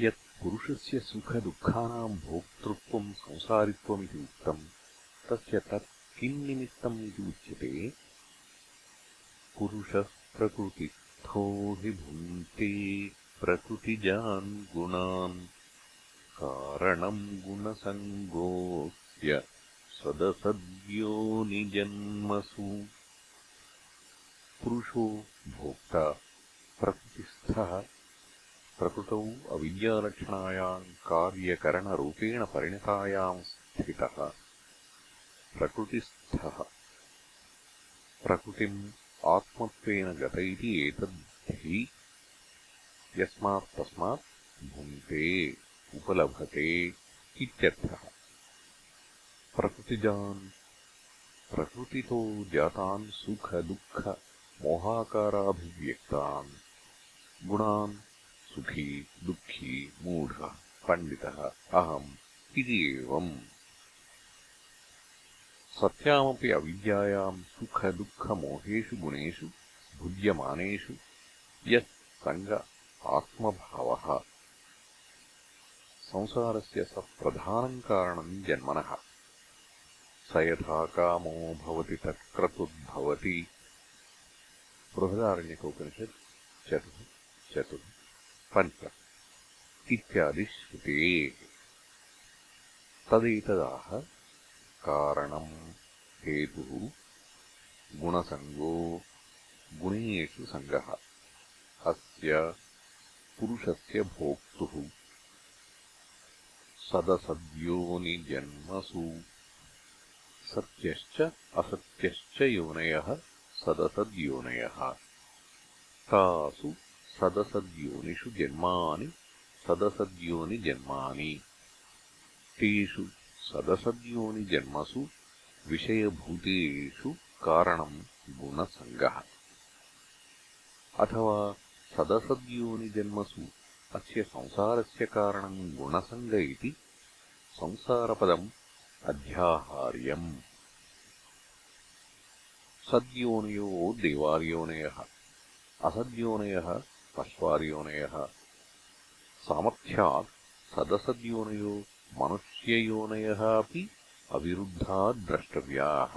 यत् पुरुषस्य सुखदुःखानाम् भोक्तृत्वम् संसारित्वमिति उक्तम् तस्य तत् किम् निमित्तम् इति उच्यते? पुरुषः प्रकृतिस्थो हि भुङ्क्ते प्रकृतिजान् गुणान् कारणम् गुणसङ्गोऽस्य सदसद्योनिजन्मसु पुरुषो भोक्ता प्रकृतिस्थः प्रकृतौ अविद्यालक्षणायाम् कार्यकरणरूपेण परिणतायाम् स्थितः। प्रकृतिस्थः। प्रकृतिम् आत्मत्वेन गत इति एतद्धि यस्मात् तस्मात् भुङ्क्ते उपलभते इत्यर्थः। प्रकृतिजान् प्रकृतितो जातान् सुखदुःखमोहाकाराभिव्यक्तान् गुणान् सुखी दुःखी मूढः पण्डितः अहम् इति एवम्। सत्यामपि अविद्यायाम् सुखदुःखमोहेषु गुणेषु भुज्यमानेषु यः सङ्ग आत्मभावः। संसारस्य स प्रधानम् कारणम् जन्मनः। स यथा कामो भवति तत्क्रतुद्भवति बृहदारण्यकोपनिषत् चतुः चतुः पञ्च इत्यादिश्रुतेः तदेतदाह कारणम् हेतुः गुणसङ्गो गुणेषु सङ्गः अस्य पुरुषस्य भोक्तुः। सदसद्योनिजन्मसु सत्यश्च असत्यश्च योनयः सदसद्योनयः। तासु सदसद्योनिषु जन्मानि सदसद्योनिजन्मानि तेषु सदसद्योनिजन्मसु विषयभूतेषु कारणम् गुणसङ्गः। अथवा सदसद्योनिजन्मसु अस्य संसारस्य कारणम् गुणसङ्ग इति संसारपदम् अध्याहार्यम्। सद्योनयो देवार्योनयः असद्योनयः పశ్వార్యోనయः సామర్థ్యాత్ సదసద్యోనయో మనుష్యయోనయः अपि అవిరుద్ధా ద్రష్టవ్యాः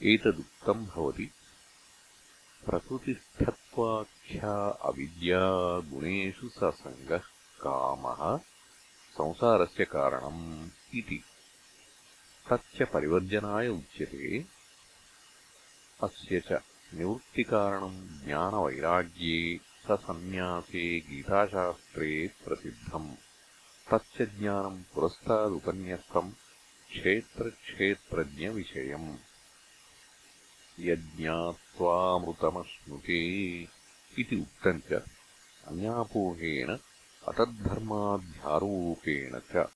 ఏతదుక్తం భవతి ప్రకృతిస్థత్వాఖ్యా అవిద్యా గుణేషు స సంగః కామः సంసారస్య కారణం ఇది తచ్చ పరివర్జనాయ ఉచ్యతే అస్య చ निवृत्तिकारणम् ज्ञानवैराग्ये ससन्न्यासे गीताशास्त्रे प्रसिद्धम्। तच्च ज्ञानम् पुरस्तादुपन्यस्तम् क्षेत्रक्षेत्रज्ञविषयम्। यज्ञात्वामृतमश्नुते इति उक्तम् च अन्यापोहेन अतद्धर्माध्यारोपेण च